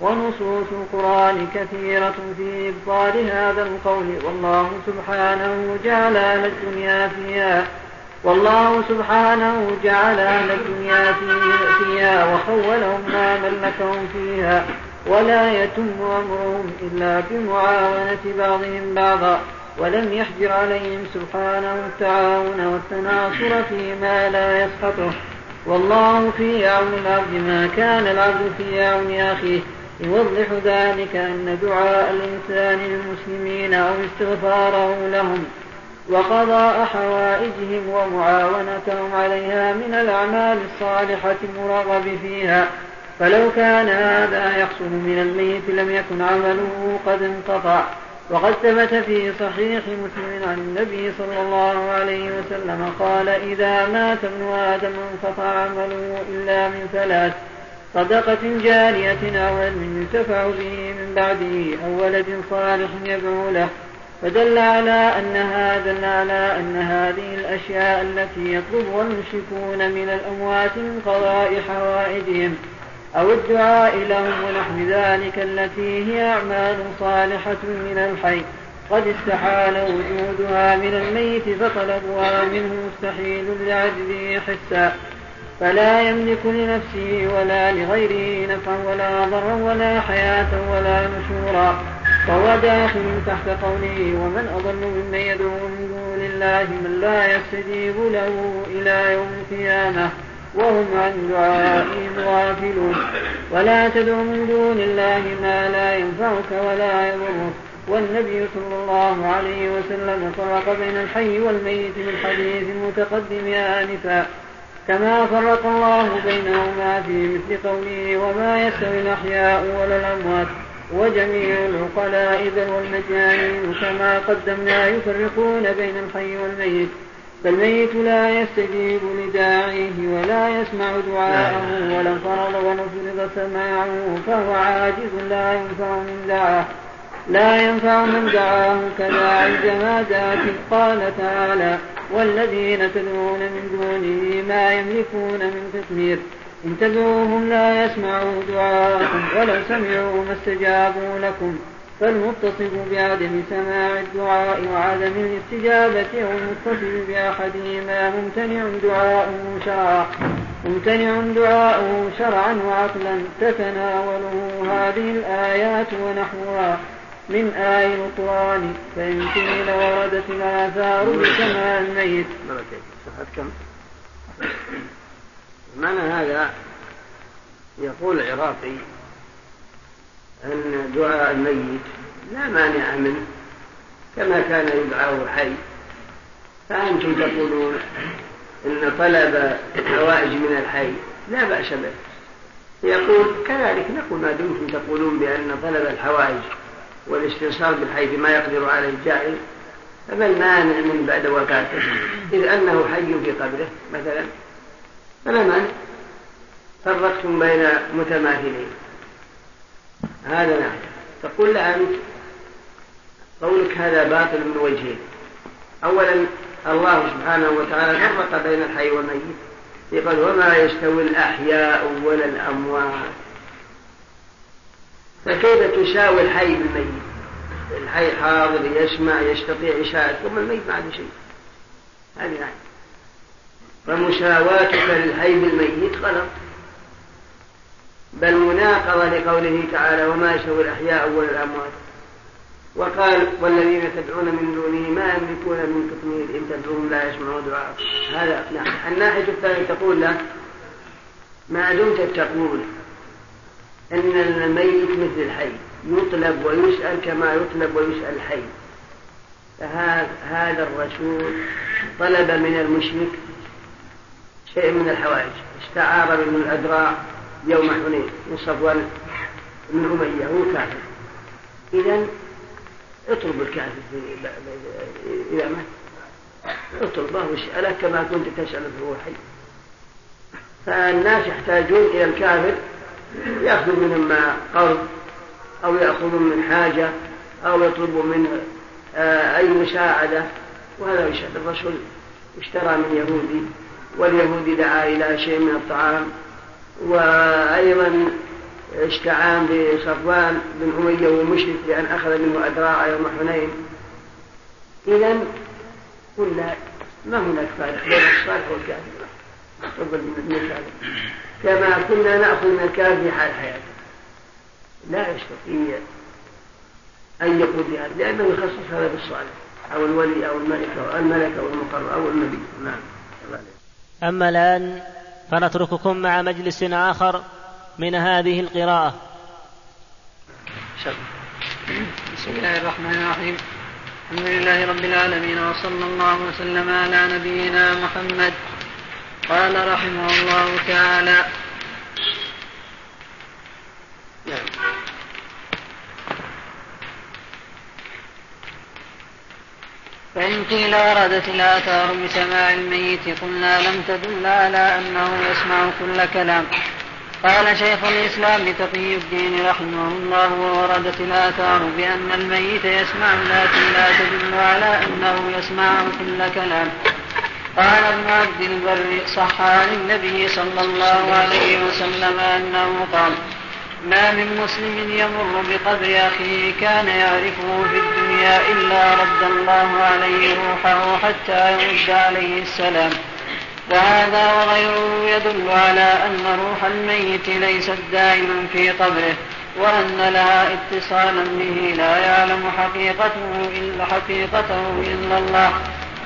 ونصوص القرآن كثيرة في إبطال هذا القول والله سبحانه جعل أهل الدنيا فيها والله سبحانه جعل أهل الدنيا فيها وخولهم ما ملكهم فيها ولا يتم أمرهم إلا بمعاونة بعضهم بعضا ولم يحجر عليهم سبحانه التعاون والتناصر فيما لا يسقطه والله في عون العبد ما كان العبد في عون أخيه. يوضح ذلك أن دعاء الإنسان للمسلمين أو استغفاره لهم وقضاء حوائجهم ومعاونتهم عليها من الأعمال الصالحة المرغب فيها. فلو كان هذا يحصل من الميت لم يكن عمله قد انقطع. وقد ثبت في صحيح مسلم عن النبي صلى الله عليه وسلم قال إذا مات ابن آدم انقطع عمله إلا من ثلاث. صدقة جارية أو علم ينتفع به من بعده أو ولد صالح يدعو له فدل على أن هذا على أن هذه الأشياء التي يطلبها المشركون من الأموات من قضاء حوائجهم أو الدعاء لهم ونحو ذلك التي هي أعمال صالحة من الحي. قد استحال وجودها من الميت فطلبها منه مستحيل لعجزه حسا. فلا يملك لنفسه ولا لغيره نفعا ولا ضرا ولا حياة ولا نشورا. فهو داخل تحت قوله ومن أضل ممن يدعو من دون الله من لا يستجيب له إلى يوم القيامة وهم عن دعائهم غافلون. ولا تدع من دون الله ما لا ينفعك ولا يضرك. والنبي صلى الله عليه وسلم فرق بين الحي والميت في الحديث المتقدم آنفا كما فرق الله بينهما في مثل قوله وما يستوي الأحياء ولا الأموات وجميع العقلاء ذر والمجانين كما قدمنا يفرقون بين الحي والميت. فالميت لا يستجيب لداعيه ولا يسمع دعاءه ولا فرض ولا فرض سماعه فهو عاجز لا ينفع من دعاه. لا ينفع من دعاه كداعي الجمادات قال تعالى. والذين تدعون من دونه ما يملكون من قطمير إن تدعوهم لا يسمعوا دعاءكم ولو سمعوا ما استجابوا لكم. فالمتصف بعدم سماع الدعاء وعدم الاستجابة أو المتصف بأحدهما ممتنع دعاؤه شرعا. ممتنع دعاؤه شرعا وعقلا. تتناوله هذه الآيات ونحوها. من آي القرآن فإن قيل وردت الآثار بسماع الميت. كم؟ معنى هذا يقول العراقي أن دعاء الميت لا مانع منه كما كان يدعاه حي فأنتم تقولون إن طلب الحوائج من الحي لا بأس به يقول كذلك نقول ما دمتم تقولون بأن طلب الحوائج والاستنصار بالحي بما يقدر عليه جائز فما المانع من بعد وفاته؟ إذ أنه حي في قبره مثلا فلا مانع؟ فرقتم بين متماثلين. هذا نعم تقول أنت قولك هذا باطل من وجهين أولا الله سبحانه وتعالى فرق بين الحي والميت. يقول وما يستوي الأحياء ولا الأموات. فكيف تساوي الحي بالميت؟ الحي حاضر يسمع يستطيع يشاهد ثم الميت ما عنده شيء. هذه نعم فمساواتك للحي بالميت غلط. بل مناقضة لقوله تعالى وما يستوي الأحياء ولا الأموات وقال والذين تدعون من دونه ما يملكون من قطمير إن تدعوهم لا يسمعون دعاء هذا نعم الناحية الثانية تقول له ما دمت تقول أن الميت مثل الحي يطلب ويسأل كما يطلب ويسأل الحي. فهذا الرسول طلب من المشرك شيء من الحوائج. استعار من الأدراع يوم حنين من صفوان بن أمية هو كافر. إذا اطلب الكافر إذا مات اطلبه واسأله كما كنت تسأله وهو حي. فالناس يحتاجون إلى الكافر يأخذ منهم ما قرض أو يأخذ من حاجة أو يطلب من آه، أي مساعدة وهذا يشهد الرسول اشترى من يهودي واليهودي دعا إلى شيء من الطعام وأيضا استعان بصفوان بن أمية ومشرك بأن أخذ منه أدراع يوم حنين. إذا قلنا ما هناك فارق بين الصالح والكافر. من كما كنا نأخذ من الكافر في حال حياته لا يستطيع أن يقول بهذا لأنه يخصص هذا بالصالح أو الولي أو الملك أو الملك أو المقرب أو النبي. نعم. أما الآن فنترككم مع مجلس آخر من هذه القراءة. بسم الله الرحمن الرحيم. الحمد لله رب العالمين وصلى الله وسلم على نبينا محمد قال رحمه الله تعالى. فإن قيل وردت الآثار بسماع الميت قلنا لم تدل على أنه يسمع كل كلام قال شيخ الإسلام تقي الدين رحمه الله ووردت الآثار بأن الميت يسمع لكن لا تدل على أنه يسمع كل كلام قال ابن عبد البر صح عن النبي صلى الله عليه وسلم أنه قال ما من مسلم يمر بقبر أخيه كان يعرفه في الدنيا إلا رد الله عليه روحه حتى يرد عليه السلام. وهذا وغيره يدل على أن روح الميت ليست دائما في قبره وأن لها اتصالا به لا يعلم حقيقته إلا حقيقته إلا الله.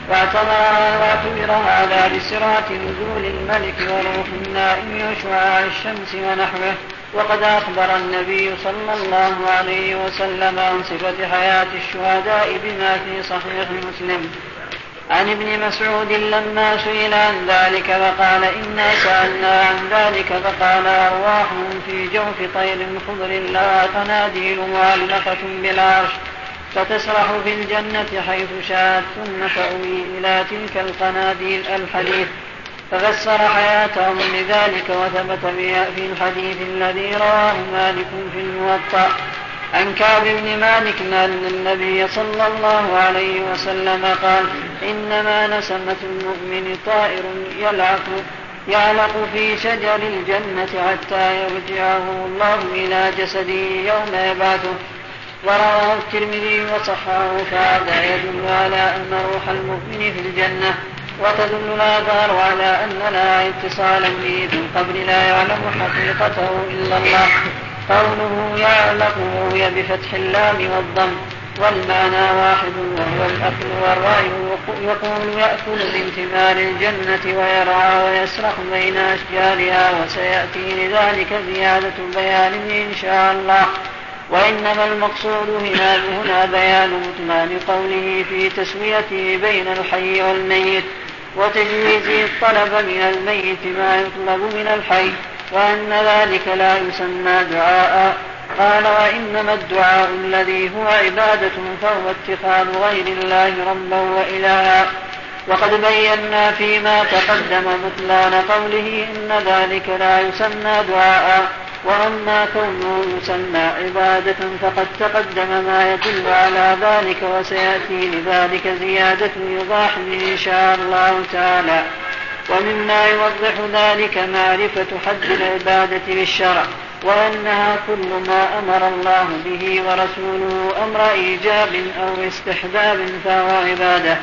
واعتبر هذا بسرعة نزول الملك وروح النائم وشعاع الشمس ونحوه وقد أخبر النبي صلى الله عليه وسلم عن صفة حياة الشهداء بما في صحيح مسلم. عن ابن مسعود لما سئل عن ذلك فقال إنا سألنا عن ذلك فقال أرواحهم في جوف طير خضر لها قناديل معلقة بالعرش فتسرح في الجنة حيث شاءت ثم تأوي إلى تلك القناديل الحديث. ففسر حياتهم لذلك وثبت في الحديث الذي رواه مالك في الموطأ. عن كعب بن مالك أن النبي صلى الله عليه وسلم قال إنما نسمة المؤمن طائر يلعق يعلق في شجر الجنة حتى يرجعه الله إلى جسده يوم يبعثه. ورواه الترمذي وصححه فهذا يدل على أن روح المؤمن في الجنة وتدل الآثار على أن لا اتصالا به في القبر لا يعلم حقيقته إلا الله. قوله يعلق روي بفتح اللام والضم والمعنى واحد وهو الأكل والرأي يقول يأكل من ثمار الجنة ويرعى ويسرح بين أشجارها وسيأتي لذلك زيادة بيان إن شاء الله. وإنما المقصود هنا هنا بيان بطلان قوله في تسويته بين الحي والميت وتجويز الطلب من الميت ما يطلب من الحي وأن ذلك لا يسمى دعاء. قال وإنما الدعاء الذي هو عبادة فهو اتخاذ غير الله ربا وإلها. وقد بينا فيما تقدم بطلان قوله إن ذلك لا يسمى دعاء. وأما كونه يسمى عبادة فقد تقدم ما يدل على ذلك وسيأتي لذلك زيادة يضاح إن شاء الله تعالى ومما يوضح ذلك معرفة حد العبادة بالشرع وأنها كل ما أمر الله به ورسوله أمر إيجاب أو استحباب فهو عبادة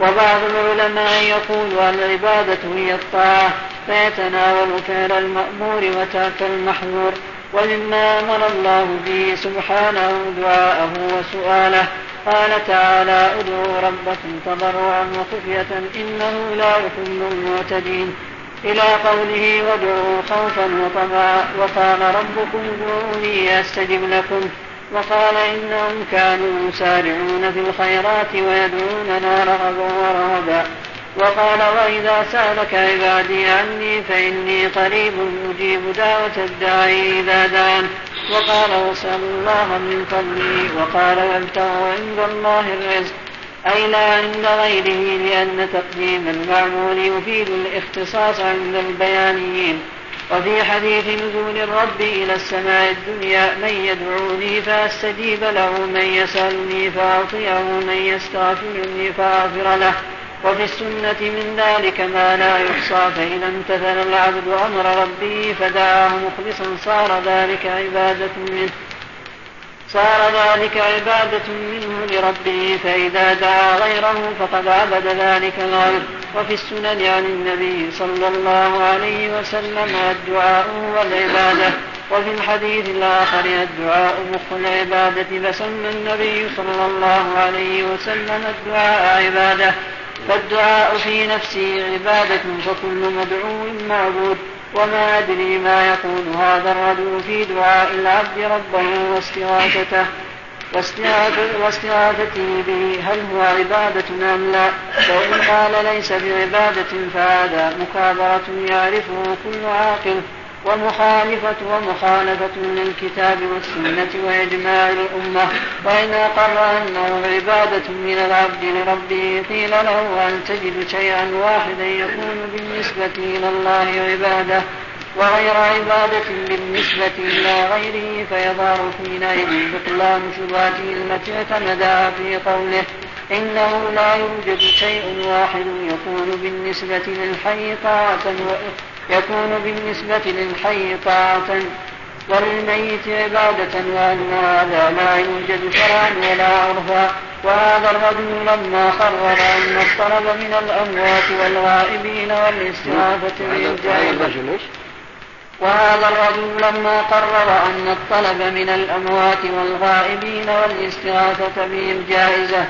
وبعض العلماء يقول العبادة هي الطاعة فيتناول فعل المأمور وترك المحظور ومما أمر الله به سبحانه دعاءه وسؤاله. قال تعالى ادعوا ربكم تضرعا وخفية إنه لا يحب المعتدين. إلى قوله وادعوا خوفا وطمعا وقال ربكم ادعوني أستجب لكم. وقال إنهم كانوا يسارعون في الخيرات ويدعوننا رغبا ورهبا وقال وإذا سألك عبادي عني فإني قريب أجيب دعوة الداعي إذا دعان. وقال واسألوا الله من فضله. وقال وابتغوا عند الله الرزق. أي لا عند غيره لأن تقديم المعمول يفيد الاختصاص عند البيانيين. وفي حديث نزول الرب إلى السماء الدنيا من يدعوني فأستجيب له من يسألني فأعطيه من يستغفرني فأغفر له. وفي السنة من ذلك ما لا يحصى فإن امتثل العبد أمر ربه فدعاه مخلصا صار ذلك عبادة منه. صار ذلك عبادة منه لربه فإذا دعا غيره فقد عبد ذلك الغير. وفي السنن عن النبي صلى الله عليه وسلم الدعاء هو العبادة وفي الحديث الآخر الدعاء مخ العبادة فسمى النبي صلى الله عليه وسلم الدعاء عبادة فالدعاء في نفسه عبادة فكل مدعو معبود وما أدري ما يقول هذا الرجل في دعاء العبد ربه واستغاثته. واستغاثته به. هل هو عبادة أم لا؟ فإن قال ليس بعبادة فهذا مكابرة يعرفه كل عاقل ومخالفة ومخالفة للكتاب والسنة وإجماع الأمة. وإن أقر أنه عبادة من العبد لربه قيل له أن تجد شيئا واحدا يكون بالنسبة إلى الله عبادة. وغير عبادة بالنسبة إلى غيره فيظهر حينئذ بطلان شبهته التي اعتمدها في قوله إنه لا يوجد شيء واحد يكون بالنسبة للحي طاعة يكون بالنسبة للحي طاعة وللميت عبادة وأن هذا لا يوجد شرعا ولا عرفا. وهذا الرجل لما قرر أن الطلب من الأموات والغائبين والاستغاثة بالجاهل وهذا الرجل لما قرر أن الطلب من الأموات والغائبين والاستغاثة بهم جائزة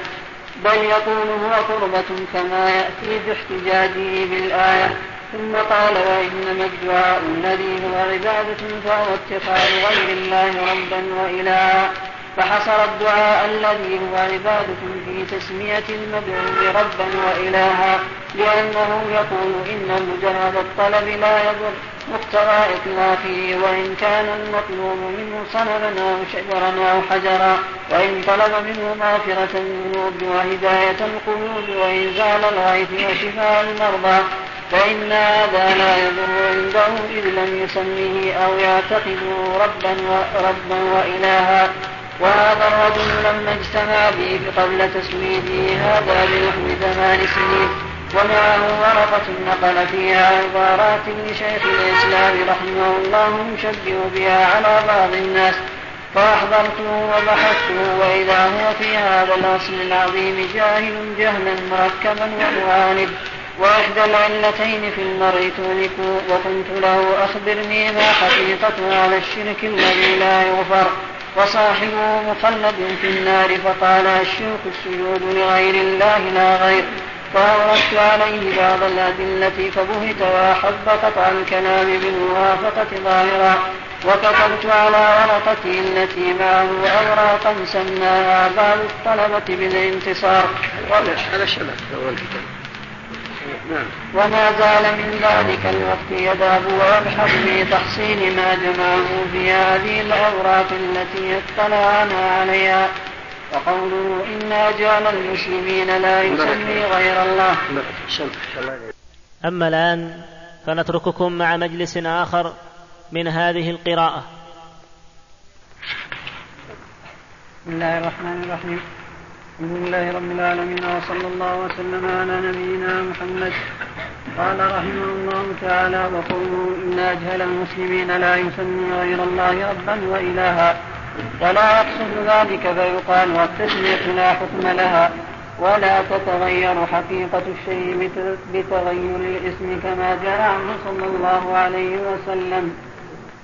بل يكون هو قربة كما يأتي في احتجاجه بالآية. ثم قال وإنما الدعاء الذي هو عبادة فهو اتخاذ غير الله ربا وإلها. فحصر الدعاء الذي هو عبادة في تسمية المدعو ربا وإلها لأنه يقول إن مجرد الطلب لا يضر مقتضى إطلاقه وإن كان المطلوب منه صنما أو شجرا أو حجرا وإن طلب منه مغفرة الذنوب وهداية القلوب وإنزال الغيث وشفاء المرضى فإن هذا لا يضر عنده إذ لم يسميه أو يعتقده ربا ربا وإلها. وهذا الرجل لما اجتمع به قبل تسويده هذا بنحو ثمان سنين. ومعه ورقة نقل فيها عبارات لشيخ الإسلام رحمه الله يشبه بها على بعض الناس. فأحضرته وبحثته وإذا هو في هذا الأصل العظيم جاهل جهلا مركبا ومعاند. وإحدى العلتين في المرء تهلك وقلت له أخبرني ما حقيقة هذا الشرك الذي لا يغفر. وصاحبه مخلد في النار فقال الشرك السجود لغير الله لا غير. فأوردت عليه بعض الأدلة فبهت وأحب قطع الكلام بالموافقة ظاهرا. وكتبت على ورقتي التي معه أوراقا سماها باب الطلبة بالانتصار. هذا شبه الكتاب نعم. وما زال من ذلك الوقت يذهب ويبحث في تحصيل ما جمعه في هذه الأوراق التي اطلعنا عليها. وقوله إنا جعل المسلمين لا يسمي غير الله. أما الآن فنترككم مع مجلس آخر من هذه القراءة. بسم الله الرحمن الرحيم. الحمد لله رب العالمين وصلى الله وسلم على نبينا محمد. قال رحمه الله تعالى وقوله إن أجهل المسلمين لا يسمي غير الله ربا وإلها ولا يقصد ذلك فيقال والتسمية لا حكم لها ولا تتغير حقيقة الشيء بتغير الاسم كما جاء عنه صلى الله عليه وسلم.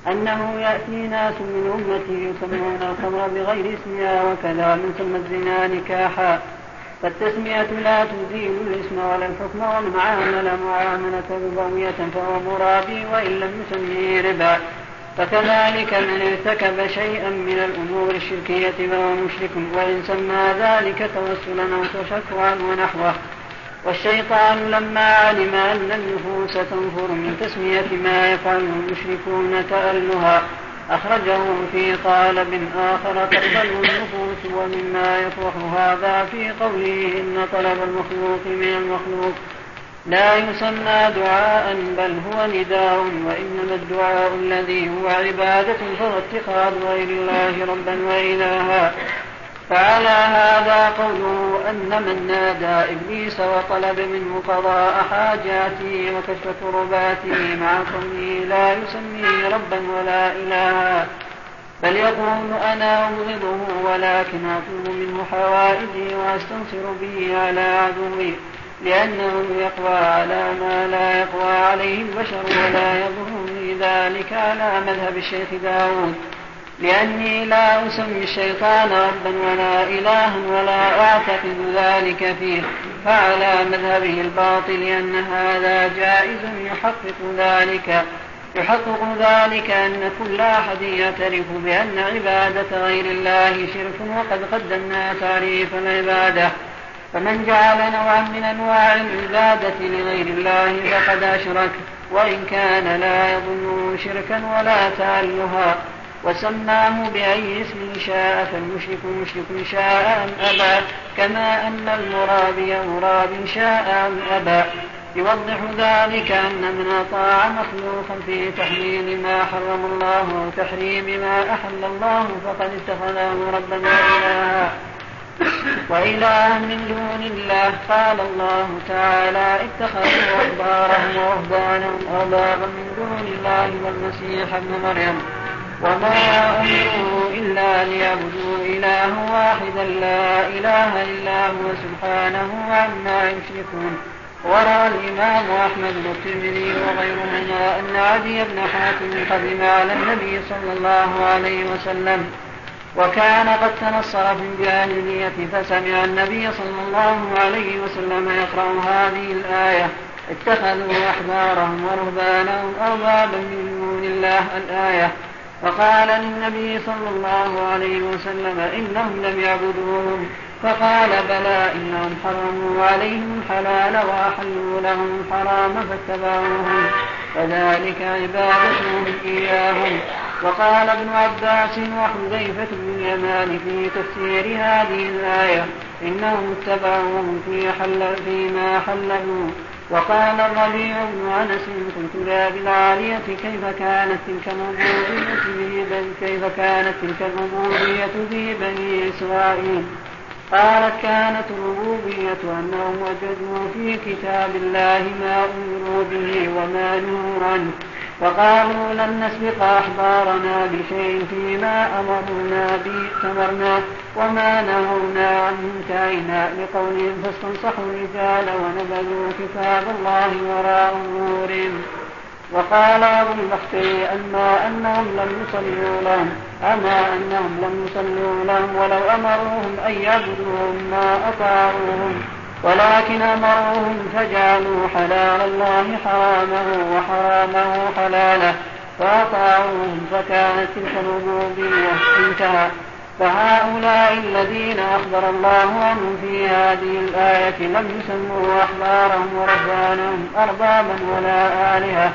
أنه يأتي ناس من أمتي يسمون الخمر بغير اسمها وكذا من ثم الزنا نكاحا. فالتسمية لا تزيل الاسم ولا الحكم والمعاملة معاملة ربوية فهو مرابي وإن لم يسميه ربا. فكذلك من ارتكب شيئا من الأمور الشركية فهو مشرك وإن سمى ذلك توسلا أو تشفعا ونحوه والشيطان لما علم أن النفوس تنفر من تسمية ما يفعله المشركون تألها أخرجه في قالب آخر تقبله النفوس ومما يفرح هذا في قوله إن طلب المخلوق من المخلوق. لا يسمى دعاء بل هو نداء وإنما الدعاء الذي هو عبادة فهو اتخاذ غير الله ربا وإلها. فعلى هذا قوله أن من نادى إبليس وطلب منه قضاء حاجاته وكشف كرباته مع كونه لا يسميه ربا ولا إلها. بل يقول أنا أبغضه ولكن أطلب منه حوائجي وأستنصر به على عدوي لأنه يقوى على ما لا يقوى عليه البشر ولا يضرني ذلك على مذهب الشيخ داود. لأني لا أسمي الشيطان ربا ولا إلها ولا أعتقد ذلك فيه. فعلى مذهبه الباطل أن هذا جائز يحقق ذلك. يحقق ذلك أن كل أحد يعترف بأن عبادة غير الله شرك وقد قدمنا تعريف العبادة. فمن جعل نوعا من أنواع العبادة لغير الله فقد أشرك وإن كان لا يظنه شركا ولا تألها وسماه بأي اسم شاء فالمشرك مشرك شاء أم أبى. كما أن المرابي مراب شاء أم أبى. يوضح ذلك أن من أطاع مخلوقا في تحليل ما حرم الله أو تحريم ما أحل الله فقد اتخذه ربا وإلها وإله من دون الله قال الله تعالى اتخذوا أحبارهم ورهبانهم أربابا من دون الله والمسيح ابن مريم. وما أمروا إلا ليعبدوا إله واحدا لا إله إلا هو سبحانه عما يشركون وروى الإمام أحمد والترمذي وغيرهما أن عدي بن حاتم قدم على النبي صلى الله عليه وسلم وكان قد تنصر في الجاهلية فسمع النبي صلى الله عليه وسلم يقرأ هذه الآية اتخذوا أحبارهم ورهبانهم أربابا من دون الله الآية فقال للنبي صلى الله عليه وسلم إنهم لم يعبدوهم. فقال بلى إنهم حرموا عليهم الحلال وأحلوا لهم الحرام فاتبعوهم. فذلك عبادتهم إياهم. وقال ابن عباس وحذيفة بن اليمان في تفسير هذه الآية إنهم اتبعوهم في حل فيما حللوا. وقال الربيع بن أنس قلت لابي العالية كيف كانت تلك العبودية في كيف كانت تلك العبودية في بني إسرائيل؟ قالت كانت الربوبية أنهم وجدوا في كتاب الله ما أمروا به وما نهوا عنه فقالوا لن نسبق أحبارنا بشيء فيما أمرنا به ائتمرنا وما نهونا عنه انتهينا لقولهم فاستنصحوا الرجال ونبذوا كتاب الله وراء ظهورهم. وقال أبو البختري أما أنهم لم يصلوا لهم أما أنهم لم يصلوا لهم ولو أمروهم أن يعبدوهم ما أطاعوهم. ولكن أمروهم فجعلوا حلال الله حرامه وحرامه حلاله فأطاعوهم فكانت تلك الربوبية انتهى. فهؤلاء الذين أخبر الله عنهم في هذه الآية لم يسموا أحبارهم ورهبانهم أربابا ولا آلهة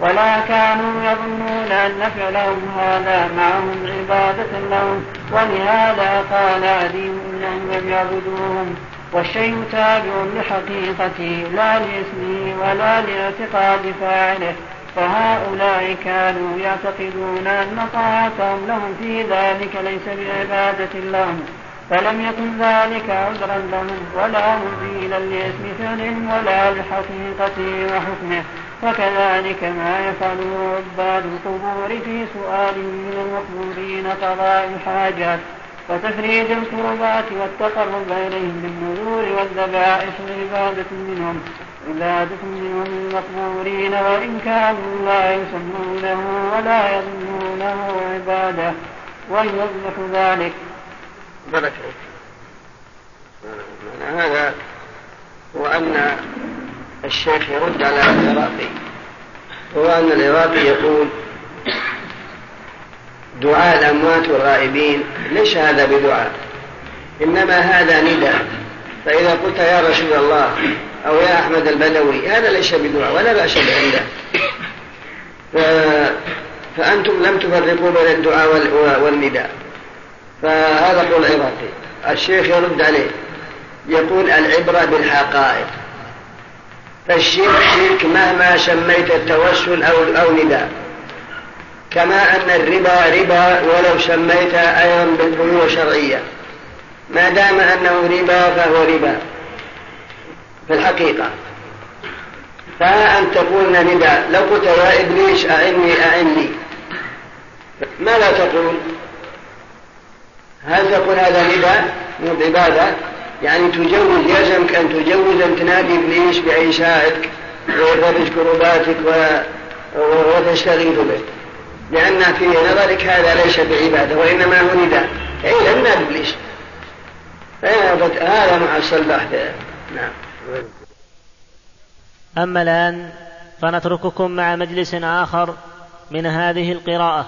ولا كانوا يظنون أن فعلهم هذا معهم عبادة لهم. ولهذا قال عدي إنهم لم يعبدوهم والشيء تابع لحقيقته لا لاسمه ولا لاعتقاد فاعله. فهؤلاء كانوا يعتقدون أن طاعتهم لهم في ذلك ليس بعبادة لهم فلم يكن ذلك عذرا لهم ولا مزيلا لاسم فعل ولا لحقيقته وحكمه. وكذلك ما يفعله عباد القبور في سؤال من المقبورين قضاء الحاجات وتفريج الكربات والتقرب إليهم بالنذور والذبائح عبادة منهم عبادة منهم المقبورين وإن كانوا لا يسمونه ولا يظنونه عبادة ويوضح ذلك. بركة هذا هو أن الشيخ يرد على العراقي هو أن العراقي يقول دعاء الأموات والغائبين ليس هذا بدعاء. إنما هذا نداء. فإذا قلت يا رسول الله أو يا أحمد البدوي هذا ليس بدعاء ولا بأس بعنده فأنتم لم تفرقوا بين الدعاء والنداء. فهذا قول العراقي الشيخ يرد عليه. يقول العبرة بالحقائق. فالشرك شرك مهما سميت التوسل أو أو نداء. كما أن الربا ربا ولو سميت أيضا بالبيوع شرعية ما دام أنه ربا فهو ربا. في الحقيقة. فأنت تقول نداء لو قلت يا إبليس أعني أعني. ماذا تقول؟ هل تقول هذا نداء مو بعبادة. يعني تجوز يلزمك أن تجوز أن تنادي إبليس بعيشائك ويفرج كرباتك وتستغيث به. لأن في نظرك هذا ليس بعبادة وإنما هو نداء. لم نادي إبليس هذا مع البحث نعم. أما الآن فنترككم مع مجلس آخر من هذه القراءة.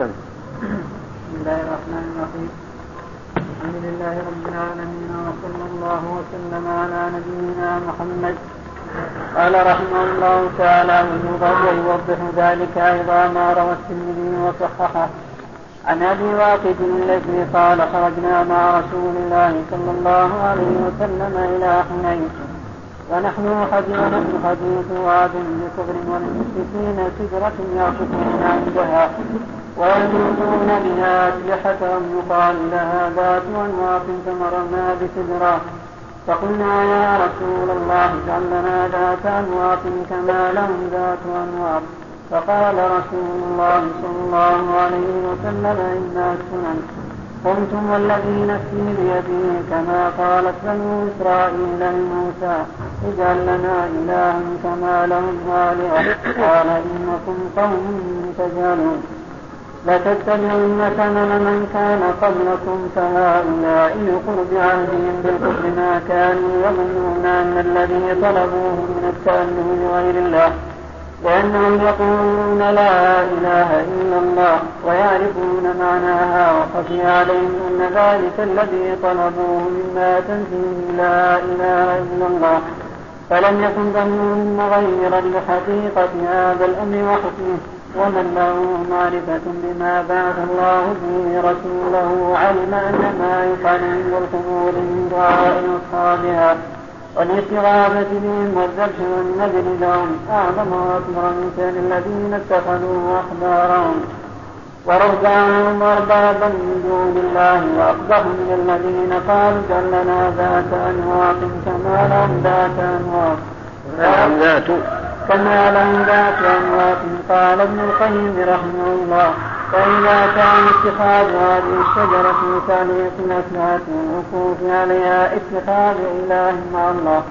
بسم الله الرحمن الرحيم. الحمد لله رب العالمين وصلى الله وسلم على نبينا محمد قال رحمه الله تعالى ويوضح ذلك أيضا ما روى الترمذي وصححه. عن أبي واقد الذي قال خرجنا مع رسول الله صلى الله عليه وسلم إلى حنين. ونحن ونحن حديث واد بكبر وللمشركين سدرة يعكفون عندها ويجوزون بها أسلحتهم يقال لها ذات أنواط فمرنا بسدرة. فقلنا يا رسول الله اجعل لنا ذات أنواط كما لهم ذات أنواط فقال رسول الله صلى الله عليه وسلم إنا السنن قلتم والذي نفسي بيده كما قالت بنو إسرائيل لموسى. اجعل لنا إلها كما لهم آلهة. قال إنكم قوم تجهلون. لتتبعن سنن من كان قبلكم فهؤلاء لقرب عهدهم بالكفر ما كانوا يظنون أن الذي طلبوه من التأله لغير الله وأنهم يقولون لا إله إلا الله ويعرفون معناها وخفي عليهم أن ذلك الذي طلبوه مما تنفيه لا إله إلا الله. فلم يكن ظنهم غير لحقيقة هذا الأمر وحكمه. ومن له معرفة بما بعث الله به رسوله علم أن ما يفعل عند القبور من دعاء أصحابها والاستغاثة بهم والذبح والنذر لهم أعظم وأكبر من شأن الذين اتخذوا أحبارهم. ورهبانهم أربابا من دون الله وأقبح من الذين قالوا جل لنا ذات أنواط كما لهم ذات أنواط ذات كما لهم ذات أنواط قال ابن القيم رحمه الله فإذا كان اتخاذ هذه الشجرة في تعليق الأسماء والوقوف عليها اتخاذ إله مع الله.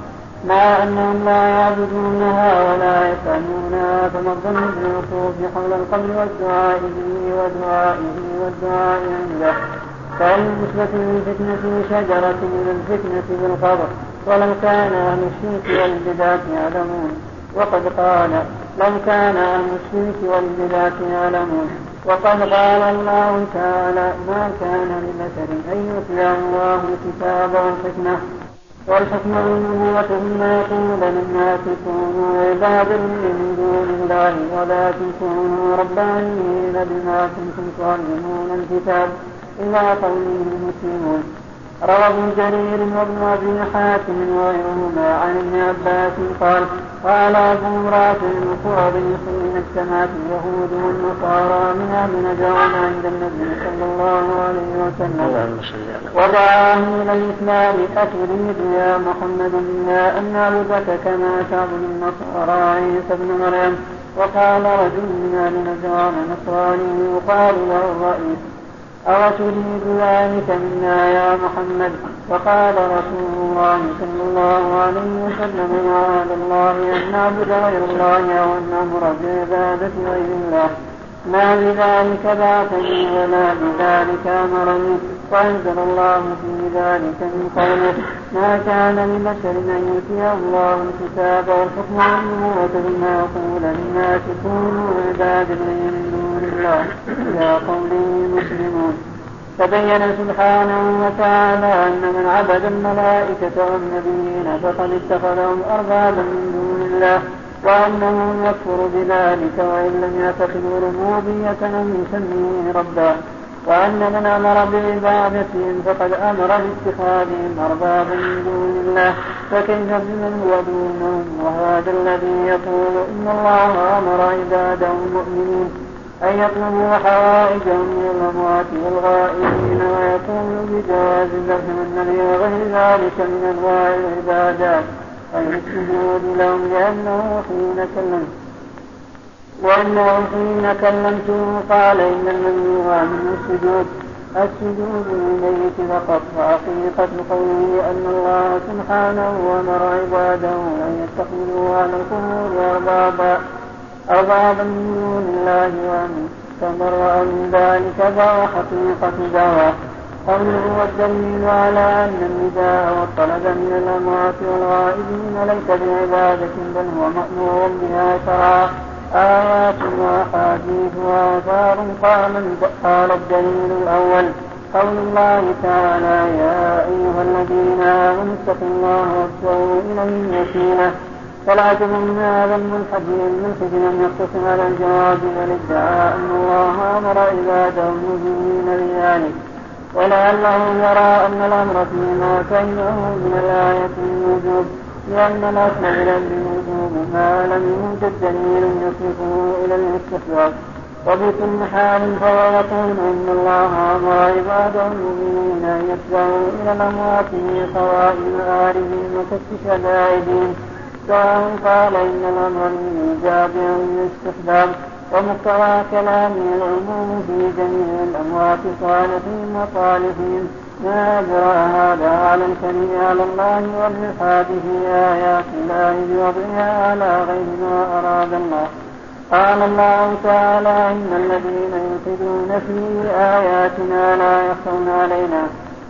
مع أنهم لا يعبدونها ولا يفعلونها فما الظن بالوقوف حول القبر والدعاء به ودعائه والدعاء عنده. فالنسبة للفتنة شجرة من الفتنة بالقبر ولو كان أهل الشرك والبدعة يعلمون. وقد قال لو كان أهل الشرك والبدعة يعلمون. وقد قال الله تعالى ما كان لبشر أن يتلى الله الكتاب والحكمة. والحكمة والنبوة ثم يقول للناس كونوا عبادا من دون الله ولكن كونوا ربانيين بما كنتم تعلمون الكتاب إلى قوله المسلمون رواه جرير وابن أبي حاتم وغيرهما عن ابن عباس قال قال أبو رافع القرظي حين اجتمعت اليهود والنصارى من أهل نجران عند النبي صلى الله عليه وسلم ودعاه إلى الإسلام اتريد يا محمد منا أن نعبدك كما تعبد النصارى عيسى ابن مريم. وقال رجل من أهل نجران نصراني يقال له الرئيس. أو تريد ذلك منا يا محمد؟ فقال رسول الله صلى الله عليه وسلم وعد الله أن نعبد غير الله أو أن نأمر بعبادة غير الله. ما بذلك بعثني ولا بذلك أمرني وأنزل الله في ذلك من قوله ما كان لبشر أن يؤتيه الله الكتاب والحكم والنبوة بما يقول للناس كونوا عبادا من دون الله. إلى قوله مسلمون فبين سبحانه وتعالى أن من عبد الملائكة والنبيين فقد اتخذهم أربابا من دون الله. وأنه يكفر بذلك وإن لم يعتقدوا ربوبية أو يسميه ربا. وأن من أمر بعبادتهم فقد أمر باتخاذهم أربابا من دون الله. فكيف بمن هو دونهم وهذا الذي يقول إن الله أمر عباده المؤمنين. أن يطلبوا حوائجهم من الأموات والغائبين ويقول بجواز الذبح والنبي وغير ذلك من أنواع العبادات. أي السجود لهم لأنه حين كلم وأنه حين كلمته قال إن الممنوع منه السجود السجود للميت فقط. وحقيقة قوله أن الله سبحانه أمر عباده أن يتخذوا على القبور أربابا أربابا من دون الله وأن تبرأ من ذلك دعوى حقيقة دعوى قوله والدليل على أن النداء والطلب من الأموات والغائبين ليس بعبادة بل هو مأمور بها شرعا. آيات وأحاديث وآثار قال قال الدليل الأول قول الله تعالى يا أيها الذين آمنوا اتقوا الله وابتغوا إليه الوسيلة. فالعجب من هذا الملحد الملحد لم يقتصر على الجواب والادعاء أن الله أمر عباده المؤمنين بذلك. ولعله يرى أن الأمر فيما كانه من الآية الوجوب لأن الأصل إلى الوجوب ما لم يوجد دليل يصرفه إلى الاستحباب وبكل حال فهو يقول إن الله أمر عباده المؤمنين أن يتبعوا إلى الأموات قوائم العارفين وكف شدائدهم سواء قال إن الأمر للإيجاب أو للاستحباب ومقتضى كلامه العموم في جميع الأموات صالحين وصالحين. ما أجرى هذا على الكريم على الله والإلحاد في آيات الله بوضعها على غير ما أراد الله. قال الله تعالى إن الذين يلحدون في آياتنا لا يخفون علينا.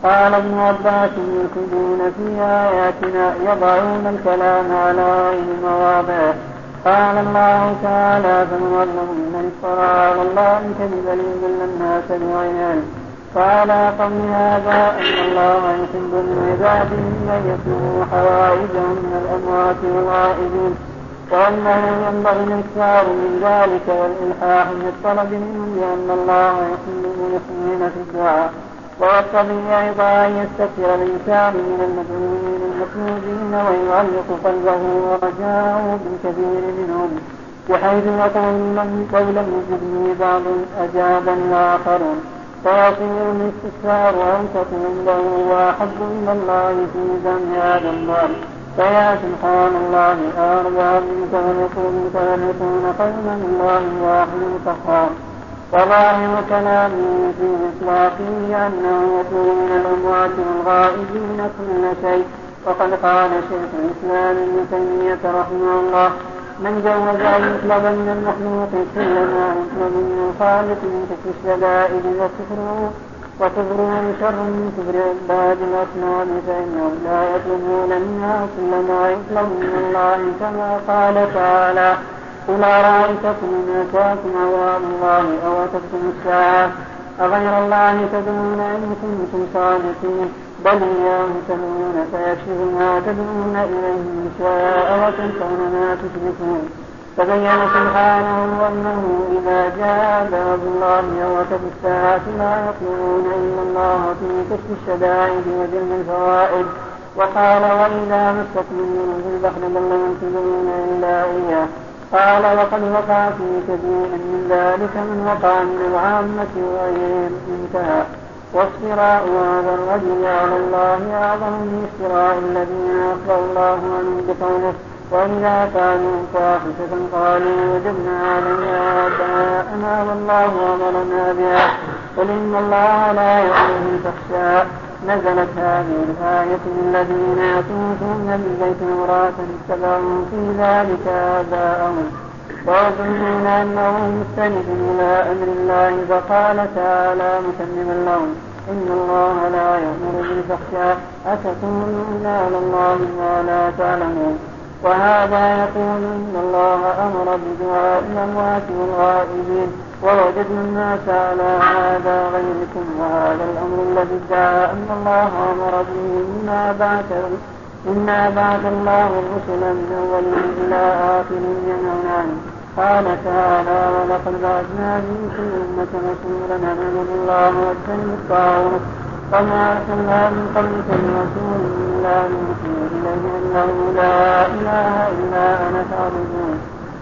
قال ابن عباس يلحدون في آياتنا يضعون الكلام على غير مواضعه قال الله تعالى فمن أظلم ممن افترى على الله كذبا ليضل الناس بغير وعلى قول هذا أن الله يحب من عباده أن يكونوا حوائجهم من الأموات والغائبين وأنه ينبغي الإكثار من ذلك والإلحاح بالطلب منهم لأن الله يحب الملحين في الدعاء ويقتضي أيضا أن يستكثر الإنسان من المدعوين المطلوبين ويعلق قلبه ورجاءه بالكثير منهم. بحيث يقول من قولا يجبني بعض أجابا وآخرون فيصير الاستكثار أوسط عنده وأحب إلى الله في جمع هذا الله فيا سبحان الله أرباب متفرقون متفرقون خير من الله واحد قهار وظاهر كلامه في إطلاقه أنه يطلب من الأموات والغائبين كل شيء وقد قال شيخ الإسلام ابن تيمية رحمه الله من جوز أن يطلب من المخلوق كل ما يطلب من الخالق من كفر الشدائد وكفره وكفره شر من كفر عباد الأصنام فإنهم لا يطلبون منها كل ما يطلب من الله كما قال تعالى قل أرأيتكم إن أتاكم عذاب الله أو أتتكم الساعة؟ أغير الله تدعون إن كنتم صادقين. بل إياه تدعون فيكشف ما تدعون إليه إن شاء وتنسون ما تشركون. فبين سبحانه أنه إذا جاء باب الله وتب الساعة لا يطلبون إلا الله في كشف الشدائد وجلب الفوائد. وقال وإذا مسكم من في البحر ضل تدعون إلا إياه. قال وقد وقع في كثير من ذلك من وقع من العامة وغيرهم انتهى وافتراء هذا الرجل على الله أعظم من افتراء الذين أخبر الله عنهم بقوله وإذا كانوا فاحشة قالوا وجدنا عليها آباءنا والله أمرنا بها. قل إن الله لا يأمر بالفحشاء. نزلت هذه الآية للذين يطوفون بالبيت امرأة اتبعوا في ذلك آباءهم. ويظنون أنه مستند إلى أمر الله فقال تعالى متمما لهم إن الله لا يأمر بالفحشاء أتقولون على الله ما لا تعلمون. وهذا يقول إن الله أمر بدعاء الأموات والغائبين. ووجدنا الناس على هذا غيركم وهذا الأمر الذي ادعى أن الله أمر به. إنا بعث إنا بعث الله الرسل من أولهم إلى آخرهم ينهون عنه قال تعالى ولقد بعثنا في كل أمة رسولا أن اعبدوا الله واجتنبوا الطاغوت وما أرسلنا من قبلك من رسول إلا نوحي إليه أنه لا إله إلا أنا فاعبدون.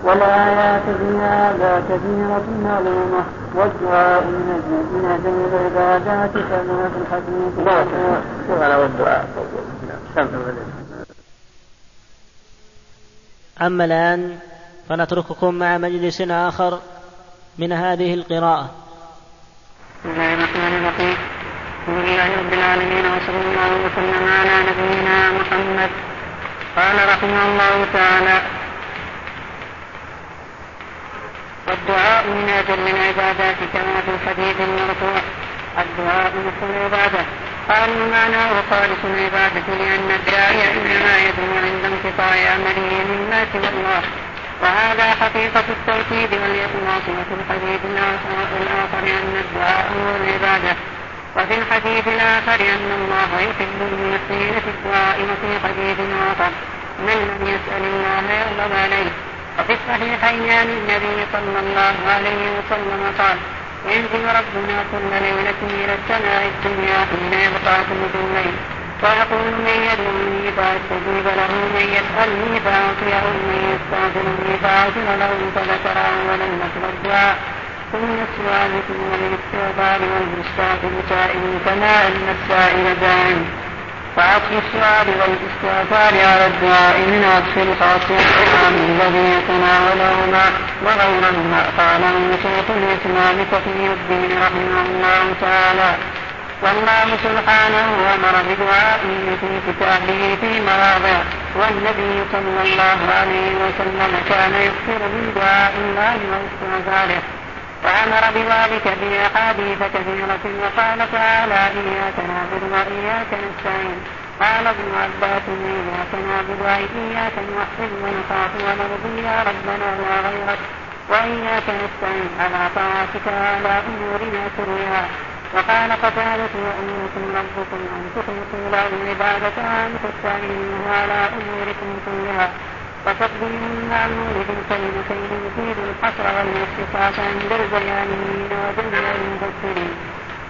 والآيات في هذا كثيرة معلومة والدعاء من أجل العبادات كما في الحديث. نعم والدعاء نعم. أما الآن فنترككم مع مجلس آخر من هذه القراءة. بسم الله الرحمن الرحيم. الحمد لله رب العالمين وصلى الله وسلم على نبينا محمد. قال رحمه الله تعالى والدعاء من أجل العبادات كما في الحديث المرفوع الدعاء مثل العباده قالوا معناه خالص العبادة لأن الداعي إنما يدعو عند انقطاع عمله مما سوى الله. وهذا حقيقة التوحيد والإخلاص وفي الحديث الآخر أن الدعاء هو العبادة. وفي الحديث الآخر أن الله يحب المحسنين في الدعاء وفي حديث آخر من لم يسأل الله يغضب عليه. وفي الصحيحين عن النبي صلى الله عليه وسلم قال ينزل ربنا كل ليلة إلى السماء الدنيا حين يبقى ثلث الليل. ويقول من يدعوني فاستجيب له من يسألني فأعطيه من يستغفرني فأغفر له فذكر أولا مثل الدعاء. ثم السؤال ثم للاستغفار والمستغفر سائل كما أن السائل داعٍ فعطف السؤال والاستغفار على الدعاء من عطف الخاص والعام الذي يتناولهما وغيرهما قاله شيخ الإسلام تقي الدين رحمه الله تعالى. والله سبحانه أمر بدعائه في كتابه في مواضع والنبي صلى الله عليه وسلم كان يكثر من دعاء الله واستغفاره. وامر بذلك في احاديث كثيرة وقال تعالى إياك نعبد وإياك نستعين. قال ابن عباس إياك نعبد وإياك نوحد ونخاف ونرجو يا ربنا لا غيرك وإياك نستعين. على طاعتك وعلى أمورنا كلها. وقال قتادة وأمركم ربكم أن تخلصوا له العبادة وأن تستعينوا على أموركم كلها. وتقديم المعمول بالكلمتين يفيد الحصر والاختصاص عند البيانيين وجميع المفسرين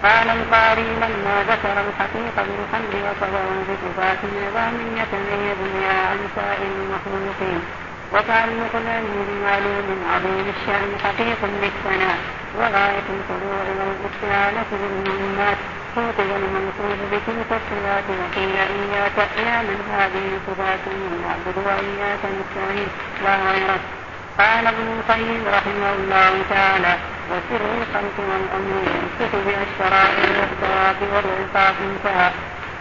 قال القاري لما ذكر الحقيقة بالحمد وصفه بصفات نظام يتميز بها عن سائر المخلوقين. وتعلق العلم بمعلوم عظيم الشأن حقيق بالثناء وغاية الخضوع والاستعانة بالمهمات خوطب المنصوب بتلك الصفات وقيل إياك يا من هذه صفات نعبد وإياك نستعين لا غيرك قال ابن القيم رحمه الله تعالى وسر الخلق والأمر ينصف بها الشرائع والثواب والعقاب انتهى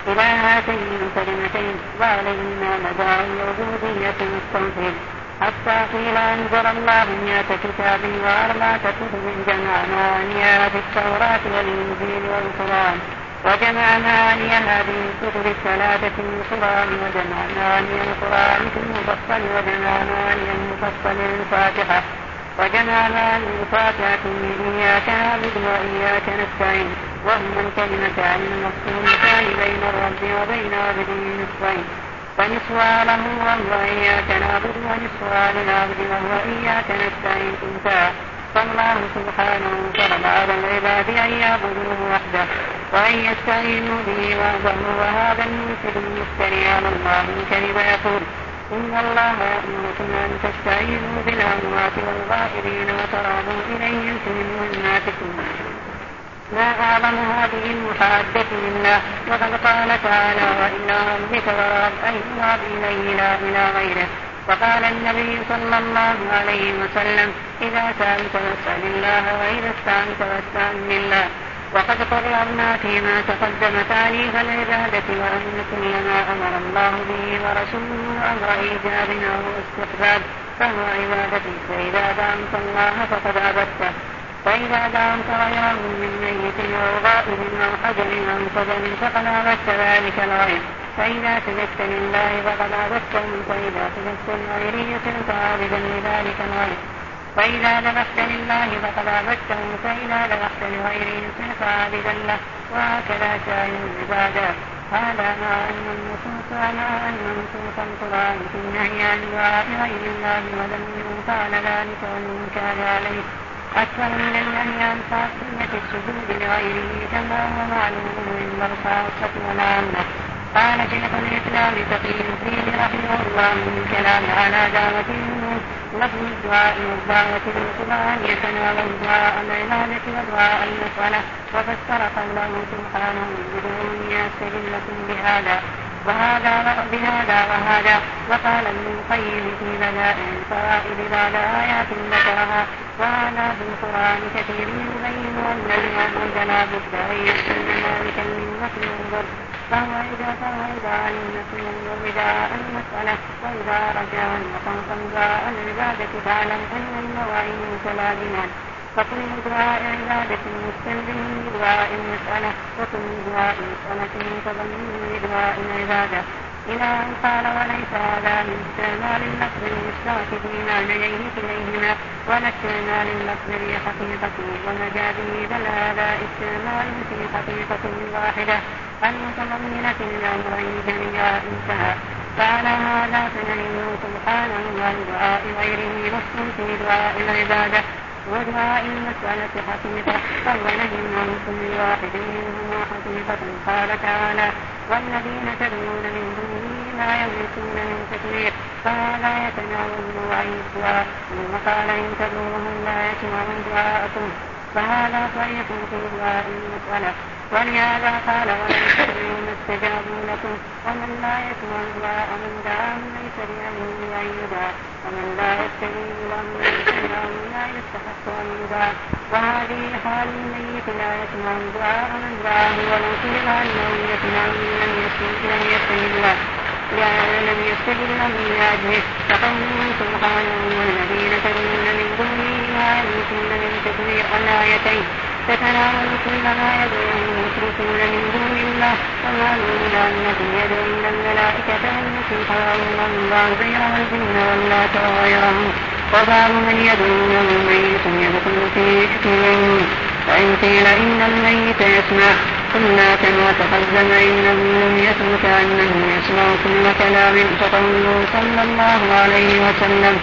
إلى هاتين الكلمتين وعليهما مدار العبودية والتوحيد حتى قيل أنزل الله مئة كتاب وأربعة كتب جمع معانيها في التوراة والإنجيل والقرآن. وجمع معاني هذه الكتب الثلاثة من القرآن وجمع معاني القرآن في المفصل وجمع معاني المفصل للفاتحة وجمع معاني الفاتحة إياك نعبد وإياك نستعين. وهما الكلمتان المفصولتان بين الرب وبين عبده نصفين. ونصفها له وهو إياك نعبد ونصفها للعبد وهو إياك نستعين انتهى فالله سبحانه فرض على العباد أن يعبدوه وحده وأن يستعينوا به وحده وهذا المنكر المفتري على الله الكذب يقول إن الله يأمركم أن تستعينوا بالأموات والغائبين وترابوا إليهم في مهماتكم ما أعظم هذه المحادة لله وقد قال تعالى وإلى ربك ورب أي يراب إليه لا إلى غيره. وقال النبي صلى الله عليه وسلم إذا سألت فاسأل الله وإذا استعنت فاستعن بالله. وقد قررنا فيما تقدم تعريف العبادة وأن كل ما أمر الله به ورسوله أمر إيجاب أو استحباب فهو عبادة فإذا دعمت الله فقد عبدته. فإذا دعمت غيره من ميت أو غائب أو حجر أو صدم فقد عبدت ذلك الغير فإذا سجدت لله فقد عبدته فإذا سجدت لغيره صرت عابدا لذلك الغير فإذا ذبحت لله فقد عبدته فإذا ذبحت لغيره صرت عابدا له. وهكذا سائر العبادات هذا مع أن النصوص مع أن نصوص القرآن في النهي عن دعاء غير الله ولم يفعل ذلك والإنكار عليه. أكثر من النهي عن خاصية السجود لغيره كما هو معلوم عند الخاصة والعامة قال شيخ الإسلام تقي الدين رحمه الله من كلام على دعوة لفظ الدعاء والدعوة أن يتناول دعاء العبادة ودعاء المسألة وفسر قوله سبحانه ادعوني أستجب لكم بهذا وهذا بهذا وهذا وقال ابن القيم في بدائع الفوائد بعد آيات ذكرها وهذا في القرآن كثير يبين أن المعبود لا بد أن يكون مالكا للنفل والضر فهو إذا فهو إذا علم النفل والنداء المسألة وإذا رجع وخوفا دعاء العبادة فاعلم أن المواعيد متلازمان فكل دعاء عبادة مستلزم بدعاء المسألة وكل دعاء مسألة متضمن بدعاء العبادة إلى أن قال وليس هذا من استعمال اللفظ المشترك في معنيين كليهما ولا استعمال اللفظ في حقيقته ومجازه بل هذا استعمال في حقيقة واحدة المتضمنة للأمرين جميعا انتهى. فعلى هذا فنهيه سبحانه عن دعاء غيره نص في دعاء العبادة. ودعاء المسألة حقيقة فهو نهي عن كل واحد منهما حقيقة قال تعالى والذين تدعون من دونه لا يملكون من تكبير فهذا يتناول الدعاء ثم قال إن تدعوهم لا يسمعون دعاءكم فهذا صريح في دعاء المسألة ولهذا قال تدعوا ما استجابوا لكم ومن لا يسمع دعاء من دعاهم ليس بأمره أن يدعى ومن لا يستجيب له فإنه لا يستحق أن يدعى وهذه حال الميت لا يسمع دعاء من دعاه ولو قيل أنه يسمع لم يستجب له لم يستجب له لأجله فقوله سبحانه والذين تدعون من دونه لا يملكون من تكبير الآيتين تتناول كل ما يدعو المشركون من دون الله وقالوا إلى أنكم يدعون الملائكة التي خلقهم الله غير والجن واللات وغيرهم من يدعون الميت يدخل في احتمالهم فإن قيل إن الميت يسمع قلنا كما تقدم إنه لم يثبت أنه يسمع كل كلام فقوله صلى الله عليه وسلم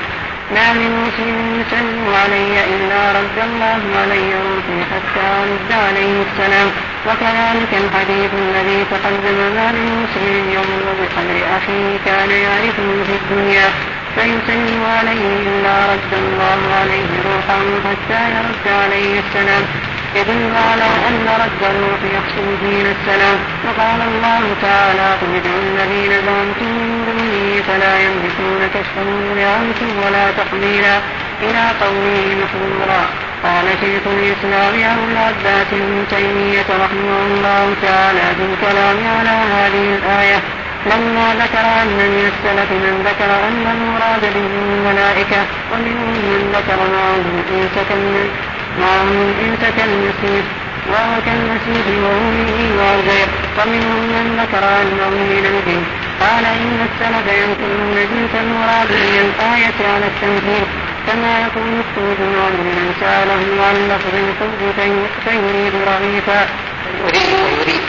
ما من مسلم يسلم علي إلا رد الله علي روحي حتى أرد عليه السلام وكذلك الحديث الذي تقدم ما من مسلم يمر بقدر أخيه كان يعرفه في الدنيا فيسلم عليه إلا رد الله عليه روحه حتى يرد عليه السلام يدل على أن رد الروح يحصل دين السلام وقال الله تعالى قل ادعوا الذين زعمتم دونه فلا يملكون كشف عنكم ولا تحميلا إلى قوله محظورا. قال شيخ الإسلام أبو العباس ابن تيمية رحمه الله تعالى في الكلام على هذه الآية. لما ذكر أن من السلف من ذكر أن المراد به الملائكة ومنهم من ذكر معهم الإنس كالمسيح وهو كالمسيح وأمه وعزير ومنهم من ذكر أنه من الجن قال إن السلف ينكرون جنس المراد من الآية على التمثيل كما يكون السوء عن من سأله عن لفظ الخبز فيريد رغيفا. فيريد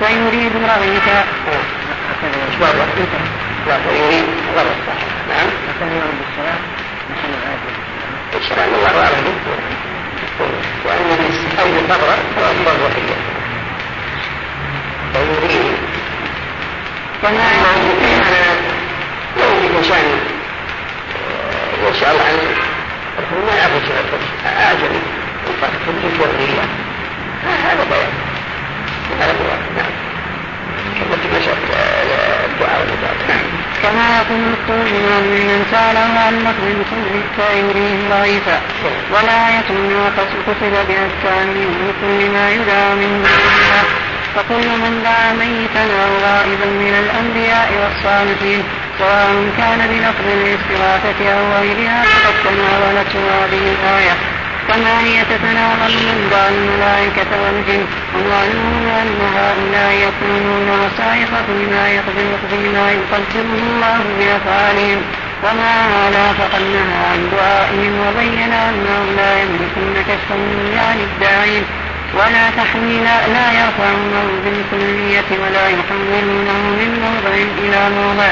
فيريد رغيفا. فيريد غرض نعم الشرع الله اعلم وان أو الفضل فهو الوحيد ويريد كما لو يريد انسان يسال عن ما يعرف اعجمي التكليف والرياء هذا بيان هذا بيان نعم الدعاء يكون الطوبى من سأله عن لفظ فيريه ضعيفا والآية ما قصد التأمين لكل ما يدعى من دون فكل من دعا ميتا أو غائبا من الأنبياء والصالحين سواء كان بلفظ الاستغاثة أو غيرها فقد تناولته هذه الآية. تتناول من بعض الملائكة والجن. ومعلوم أن هؤلاء يكونون فيما يقدر فيما يقدره الله بأفعالهم. وما هذا فقد نهى عن دعائهم وبين أنهم لا يملكون كشفا عن الداعين ولا تحويلا لا يرفعونه بالكلية ولا يحولونه من موضع إلى موضع.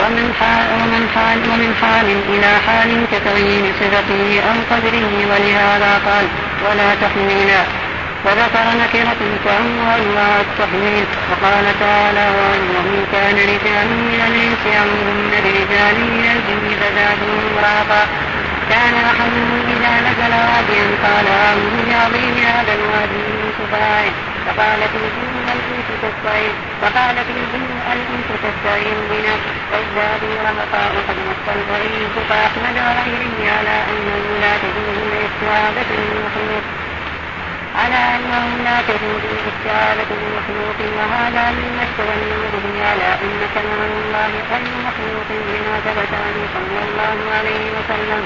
ومن حال, ومن حال, ومن حال إلى حال كتغيير صفته أو قدره ولهذا قال ولا تحميلا وذكر نكرة تعم أنواع التحويل وقال تعالى وأنه كان رجال من الإنس يأمرون برجال من الجن فزادوهم رهقا كان أحدهم إذا نزل واديا قال أعوذ بعظيم هذا الوادي من شفاعه فقالت الجن الإنس تستعين؟ فقالت الجن الإنس تستعين بنا؟ فازدادوا رهقا وقد مس الضعيف فأحمد غيره على أنه لا تجوز الاستعاذة المخلوق على أنه لا تجوز الاستعاذة بمخلوق وهذا مما استدلوا به على أن كلام الله غير مخلوق بما ثبت عنه صلى الله عليه وسلم.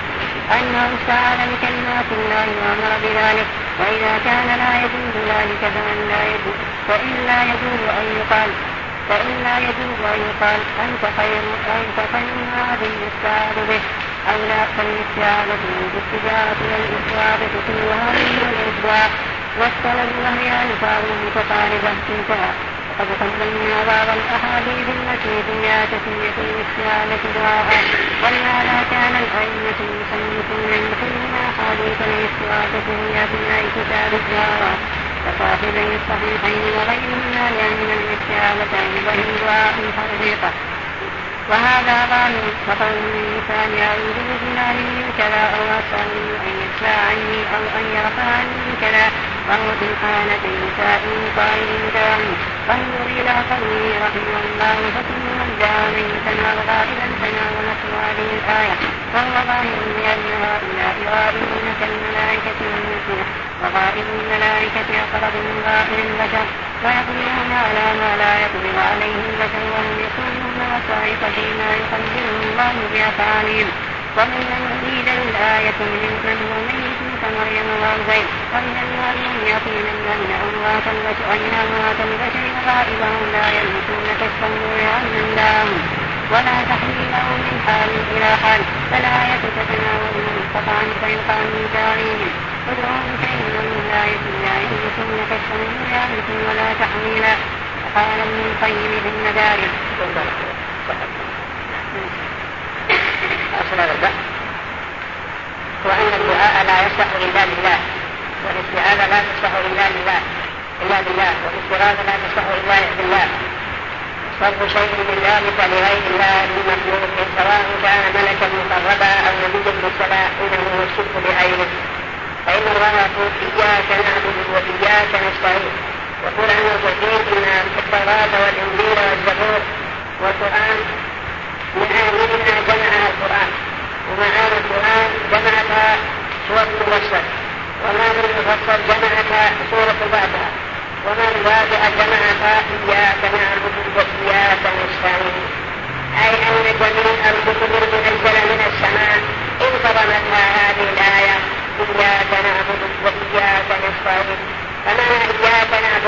أنه استعاذ بكلمات الله وأمر بذلك. وإذا كان لا يجوز ذلك فإن لا يجوز فإن لا يجوز أن يقال فإن لا يجوز أن يقال أنت خير أنت خير هذه يستعاذ به. أو لا فالاستعاذة بالاستجارة والإفراد كلها من الإجزاء والطلب وهي ألفاظ متقاربة انتهى. وقد قدمنا بعض الأحاديث التي فيها تسمية الاستعانة دعاء ولهذا كان الأئمة المصنفون يدخلون أحاديث الاستعاذة في أثناء كتاب الدعوات كصاحبي الصحيحين وغيرهما لأن الاستعاذة أيضا دعاء حقيقة وهذا ظاهر فقول الإنسان أعوذ بجلال من كذا أو أسأله أن يدفع عني أو أن يرفع عني كذا. في الحالة سائل قائل داعي فانظر إلى قوله رحمه الله فكل من جاء ميتا أو غائبا تناولته هذه الآية. فهو ظاهر بأن هؤلاء غائبون كالملائكة والمسيح وغائب الملائكة أقرب من غائب البشر. ويقدرون على ما لا يقدر عليه البشر وهم يكونون وسائق فيما يقدره الله بأفعالهم. ومن يريد الآية من هو ميت كمريم وعزير ومن المعلوم يقينا أن أموات البشر أن أموات البشر غائبهم لا يملكون كشف النور عمن داهم ولا تحويله من حال إلى حال. فالآية تتناولهم قطعا فيلقى من تعليم ادعوهم فإنهم لا يملكون كشف النور عنكم ولا تحويلا وقال ابن القيم في المدارس أصل هذا البحث هو أن الدعاء لا يصح إلا لله والاستعاذة لا تصح إلا لله إلا بالله والاستغاثة لا تصح إلا بالله صرف شيء من ذلك لغير الله من مخلوق سواء كان ملكا مقربا أو نبيا مرسلا إنه هو الشرك بغيره فإن الله يقول إياك نعبد وإياك نستعين. يقول عن الكثير من التوراة والإنجيل والزبور والقرآن معانيها جمعها القرآن. ومعاني القرآن جمعتها سورة المفصل. ومعنى المفصل جمعتها سورة الفاتحة ومن الواقع جمعتها إياك نعبد وإياك نستعين. أي أن جميع الكتب المنزلة من السماء انتظمتها هذه الآية إياك نعبد وإياك نستعين. فمعنى إياك نعبد